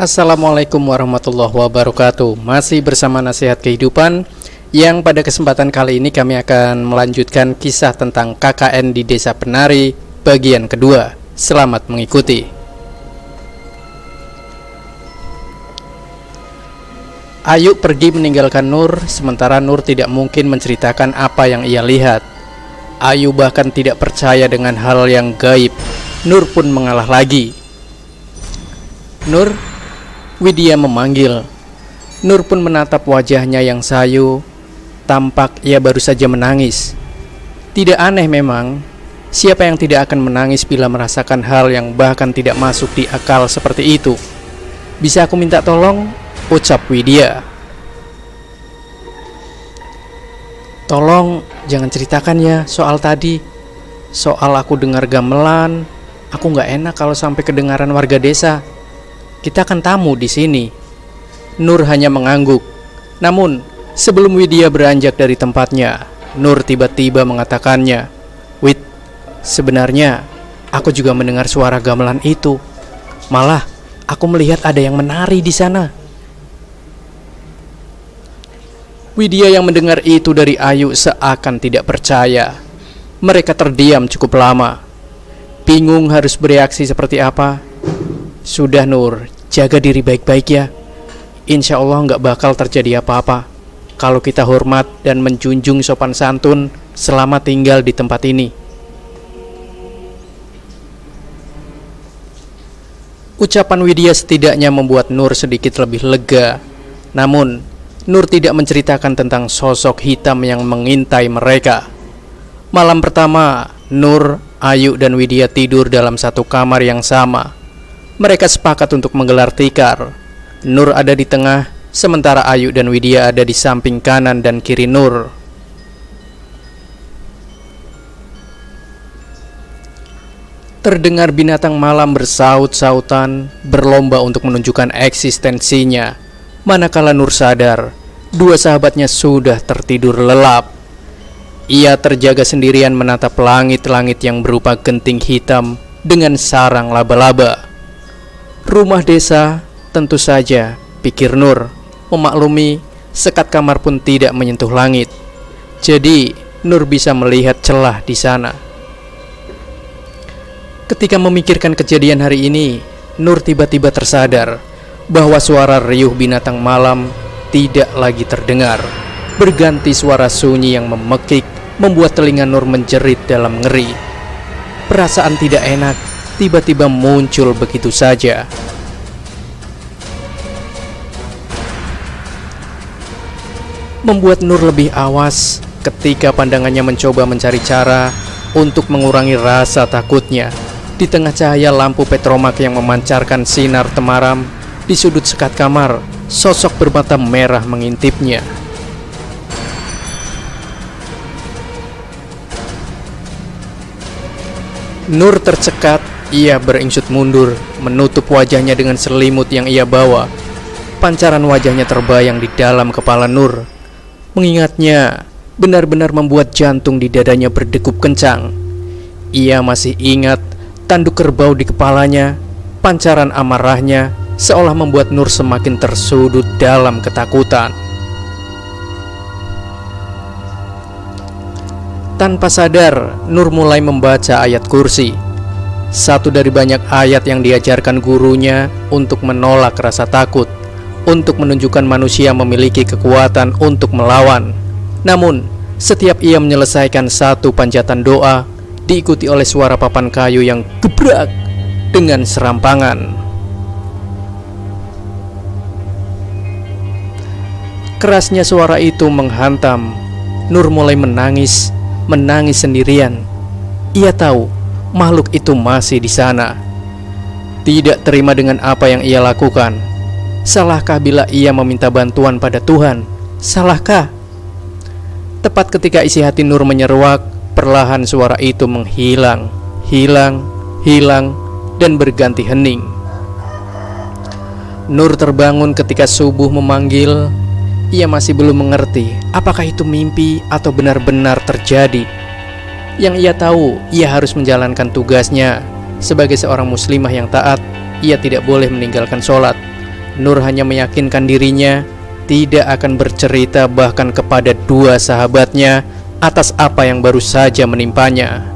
Assalamualaikum warahmatullahi wabarakatuh. Masih bersama Nasihat Kehidupan Yang pada kesempatan kali ini kami akan melanjutkan kisah tentang KKN di Desa Penari Bagian kedua. Selamat mengikuti. Ayu pergi meninggalkan Nur Sementara Nur tidak mungkin menceritakan apa yang ia lihat. Ayu bahkan tidak percaya dengan hal yang gaib. Nur pun mengalah lagi. Nur, Widya memanggil. Nur pun menatap wajahnya yang sayu. Tampak ia baru saja menangis. Tidak aneh memang, siapa yang tidak akan menangis bila merasakan hal yang bahkan tidak masuk di akal seperti itu. Bisa aku minta tolong? Ucap Widya. Tolong jangan ceritakan ya soal tadi. Soal aku dengar gamelan, aku nggak enak kalau sampai kedengaran warga desa. Kita kan tamu di sini. Nur hanya mengangguk. Namun, sebelum Widya beranjak dari tempatnya, Nur tiba-tiba mengatakannya, "Wid, sebenarnya aku juga mendengar suara gamelan itu. Malah, aku melihat ada yang menari di sana." Widya yang mendengar itu dari Ayu seakan tidak percaya. Mereka terdiam cukup lama. Bingung harus bereaksi seperti apa. Sudah Nur, jaga diri baik-baik ya. Insya Allah nggak bakal terjadi apa-apa. Kalau kita hormat dan menjunjung sopan santun selama tinggal di tempat ini. Ucapan Widya setidaknya membuat Nur sedikit lebih lega. Namun, Nur tidak menceritakan tentang sosok hitam yang mengintai mereka. Malam pertama, Nur, Ayu, dan Widya tidur dalam satu kamar yang sama. Mereka sepakat untuk menggelar tikar. Nur ada di tengah, sementara Ayu dan Widya ada di samping kanan dan kiri Nur. Terdengar binatang malam bersaut-sautan, berlomba untuk menunjukkan eksistensinya. Manakala Nur sadar, dua sahabatnya sudah tertidur lelap. Ia terjaga sendirian menatap langit-langit yang berupa genting hitam dengan sarang laba-laba. Rumah desa tentu saja, pikir Nur, memaklumi sekat kamar pun tidak menyentuh langit. Jadi, Nur bisa melihat celah di sana. Ketika memikirkan kejadian hari ini, Nur tiba-tiba tersadar bahwa suara riuh binatang malam tidak lagi terdengar. Berganti suara sunyi yang memekik membuat telinga Nur menjerit dalam ngeri. Perasaan tidak enak tiba-tiba muncul begitu saja. Membuat Nur lebih awas ketika pandangannya mencoba mencari cara untuk mengurangi rasa takutnya. Di tengah cahaya lampu petromak yang memancarkan sinar temaram di sudut sekat kamar, sosok bermata merah mengintipnya. Nur tercekat ia beringsut mundur, menutup wajahnya dengan selimut yang ia bawa. Pancaran wajahnya terbayang di dalam kepala Nur. Mengingatnya, benar-benar membuat jantung di dadanya berdegup kencang. Ia masih ingat tanduk kerbau di kepalanya, pancaran amarahnya seolah membuat Nur semakin tersudut dalam ketakutan. Tanpa sadar, Nur mulai membaca ayat kursi satu dari banyak ayat yang diajarkan gurunya untuk menolak rasa takut, untuk menunjukkan manusia memiliki kekuatan untuk melawan. Namun, setiap ia menyelesaikan satu panjatan doa, diikuti oleh suara papan kayu yang gebrak dengan serampangan. Kerasnya suara itu menghantam. Nur mulai menangis, menangis sendirian. Ia tahu makhluk itu masih di sana. Tidak terima dengan apa yang ia lakukan. Salahkah bila ia meminta bantuan pada Tuhan? Salahkah? Tepat ketika isi hati Nur menyeruak, perlahan suara itu menghilang, hilang, hilang, dan berganti hening. Nur terbangun ketika subuh memanggil. Ia masih belum mengerti apakah itu mimpi atau benar-benar terjadi. Yang ia tahu, ia harus menjalankan tugasnya sebagai seorang muslimah yang taat. Ia tidak boleh meninggalkan sholat. Nur hanya meyakinkan dirinya tidak akan bercerita bahkan kepada dua sahabatnya atas apa yang baru saja menimpanya.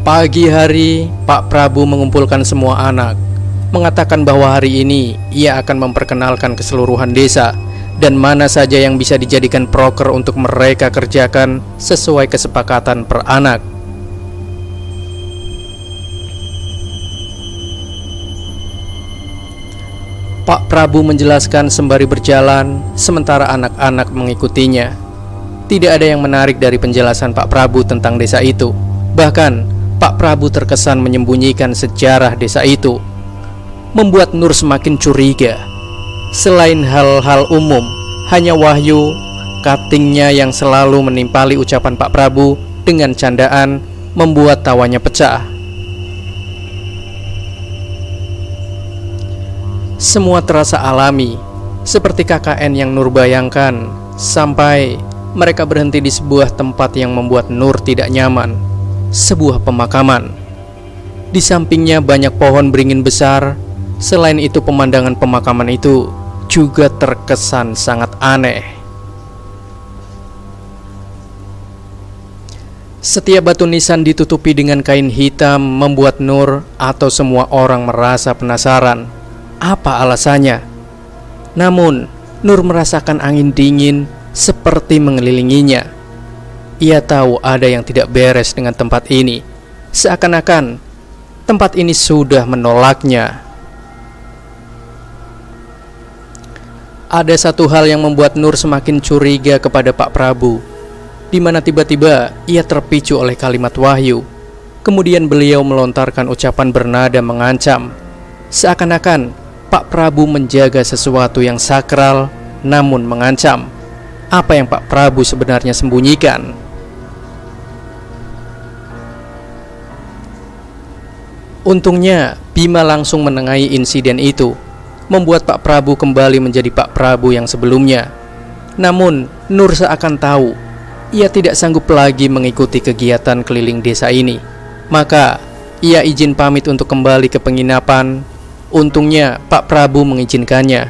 Pagi hari, Pak Prabu mengumpulkan semua anak, mengatakan bahwa hari ini ia akan memperkenalkan keseluruhan desa dan mana saja yang bisa dijadikan proker untuk mereka kerjakan sesuai kesepakatan per anak. Pak Prabu menjelaskan sembari berjalan, sementara anak-anak mengikutinya. Tidak ada yang menarik dari penjelasan Pak Prabu tentang desa itu. Bahkan, Pak Prabu terkesan menyembunyikan sejarah desa itu, membuat Nur semakin curiga. Selain hal-hal umum, hanya Wahyu, katingnya yang selalu menimpali ucapan Pak Prabu dengan candaan membuat tawanya pecah. Semua terasa alami, seperti KKN yang Nur bayangkan, sampai mereka berhenti di sebuah tempat yang membuat Nur tidak nyaman sebuah pemakaman. Di sampingnya banyak pohon beringin besar. Selain itu, pemandangan pemakaman itu juga terkesan sangat aneh. Setiap batu nisan ditutupi dengan kain hitam membuat Nur atau semua orang merasa penasaran. Apa alasannya? Namun, Nur merasakan angin dingin seperti mengelilinginya. Ia tahu ada yang tidak beres dengan tempat ini. Seakan-akan tempat ini sudah menolaknya. Ada satu hal yang membuat Nur semakin curiga kepada Pak Prabu, di mana tiba-tiba ia terpicu oleh kalimat wahyu. Kemudian beliau melontarkan ucapan bernada mengancam, seakan-akan Pak Prabu menjaga sesuatu yang sakral, namun mengancam. Apa yang Pak Prabu sebenarnya sembunyikan? Untungnya Bima langsung menengahi insiden itu Membuat Pak Prabu kembali menjadi Pak Prabu yang sebelumnya. Namun Nur seakan tahu Ia tidak sanggup lagi mengikuti kegiatan keliling desa ini. Maka ia izin pamit untuk kembali ke penginapan. Untungnya Pak Prabu mengizinkannya.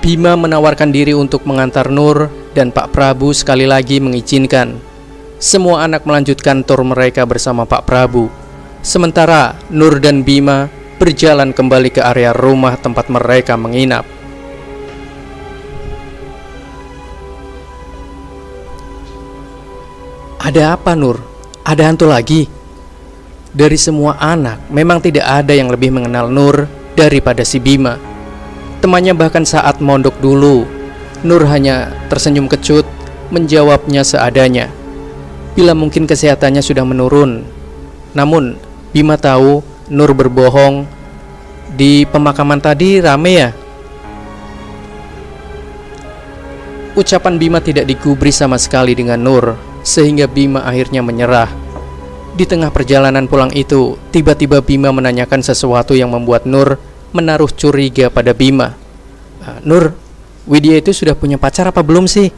Bima menawarkan diri untuk mengantar Nur dan Pak Prabu sekali lagi mengizinkan. Semua anak melanjutkan tur mereka bersama Pak Prabu. Sementara Nur dan Bima berjalan kembali ke area rumah tempat mereka menginap. Ada apa Nur? Ada hantu lagi? Dari semua anak, memang tidak ada yang lebih mengenal Nur daripada si Bima. Temannya bahkan saat mondok dulu Nur hanya tersenyum kecut, menjawabnya seadanya. Bila mungkin kesehatannya sudah menurun. Namun, Bima tahu Nur berbohong. Di pemakaman tadi rame ya? Ucapan Bima tidak digubri sama sekali dengan Nur, sehingga Bima akhirnya menyerah. Di tengah perjalanan pulang itu, tiba-tiba Bima menanyakan sesuatu yang membuat Nur menaruh curiga pada Bima. Ah, Nur, Widya itu sudah punya pacar apa belum sih?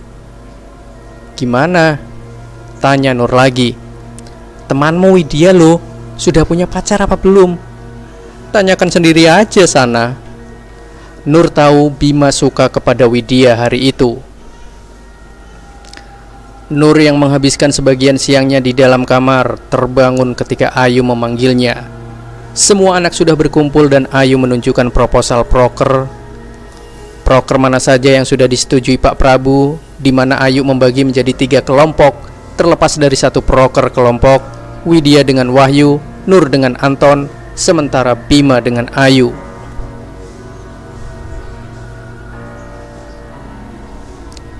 Gimana? Tanya Nur lagi. Temanmu Widya lo sudah punya pacar apa belum? Tanyakan sendiri aja sana. Nur tahu Bima suka kepada Widya hari itu. Nur yang menghabiskan sebagian siangnya di dalam kamar terbangun ketika Ayu memanggilnya. Semua anak sudah berkumpul dan Ayu menunjukkan proposal proker Proker mana saja yang sudah disetujui Pak Prabu, di mana Ayu membagi menjadi tiga kelompok, terlepas dari satu proker kelompok, Widya dengan Wahyu, Nur dengan Anton, sementara Bima dengan Ayu.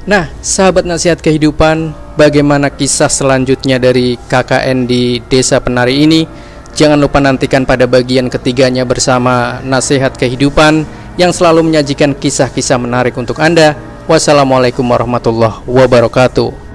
Nah, sahabat nasihat kehidupan, bagaimana kisah selanjutnya dari KKN di Desa Penari ini? Jangan lupa nantikan pada bagian ketiganya bersama nasihat kehidupan yang selalu menyajikan kisah-kisah menarik untuk Anda. Wassalamualaikum warahmatullahi wabarakatuh.